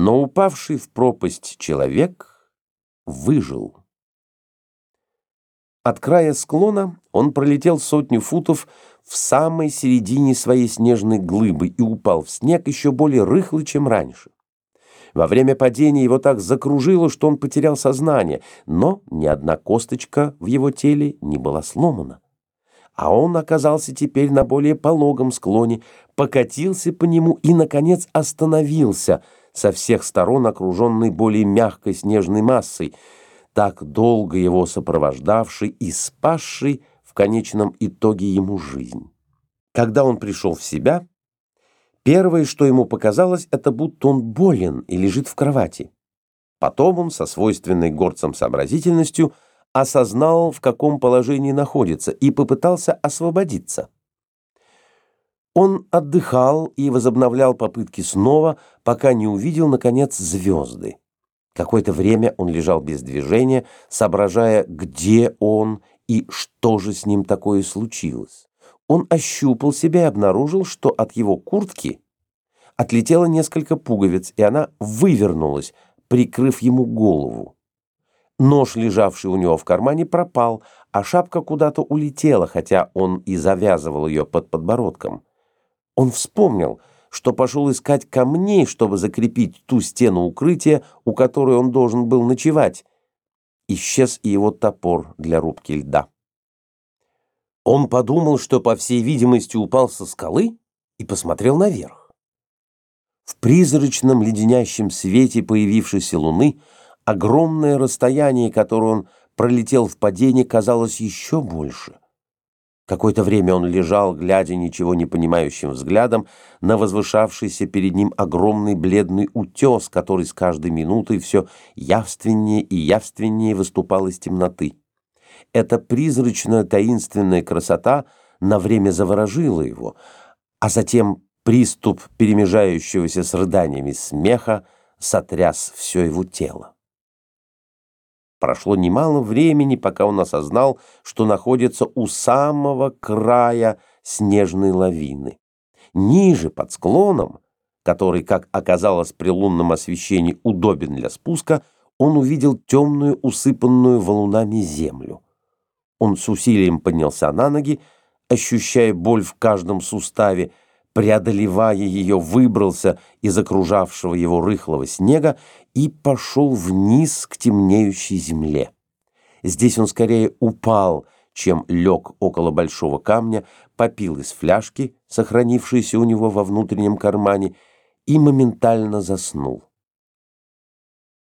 Но упавший в пропасть человек выжил. От края склона он пролетел сотню футов в самой середине своей снежной глыбы и упал в снег еще более рыхлый, чем раньше. Во время падения его так закружило, что он потерял сознание, но ни одна косточка в его теле не была сломана. А он оказался теперь на более пологом склоне, покатился по нему и, наконец, остановился, со всех сторон окруженный более мягкой снежной массой, так долго его сопровождавший и спасший в конечном итоге ему жизнь. Когда он пришел в себя, Первое, что ему показалось, это будто он болен и лежит в кровати. Потом он со свойственной горцам сообразительностью осознал, в каком положении находится, и попытался освободиться. Он отдыхал и возобновлял попытки снова, пока не увидел, наконец, звезды. Какое-то время он лежал без движения, соображая, где он и что же с ним такое случилось. Он ощупал себя и обнаружил, что от его куртки отлетело несколько пуговиц, и она вывернулась, прикрыв ему голову. Нож, лежавший у него в кармане, пропал, а шапка куда-то улетела, хотя он и завязывал ее под подбородком. Он вспомнил, что пошел искать камней, чтобы закрепить ту стену укрытия, у которой он должен был ночевать. Исчез и его топор для рубки льда. Он подумал, что, по всей видимости, упал со скалы и посмотрел наверх. В призрачном леденящем свете появившейся луны огромное расстояние, которое он пролетел в падении, казалось еще больше. Какое-то время он лежал, глядя ничего не понимающим взглядом на возвышавшийся перед ним огромный бледный утес, который с каждой минутой все явственнее и явственнее выступал из темноты. Эта призрачная таинственная красота на время заворожила его, а затем приступ перемежающегося с рыданиями смеха сотряс все его тело. Прошло немало времени, пока он осознал, что находится у самого края снежной лавины. Ниже, под склоном, который, как оказалось при лунном освещении, удобен для спуска, он увидел темную, усыпанную валунами землю. Он с усилием поднялся на ноги, ощущая боль в каждом суставе, преодолевая ее, выбрался из окружавшего его рыхлого снега и пошел вниз к темнеющей земле. Здесь он скорее упал, чем лег около большого камня, попил из фляжки, сохранившейся у него во внутреннем кармане, и моментально заснул.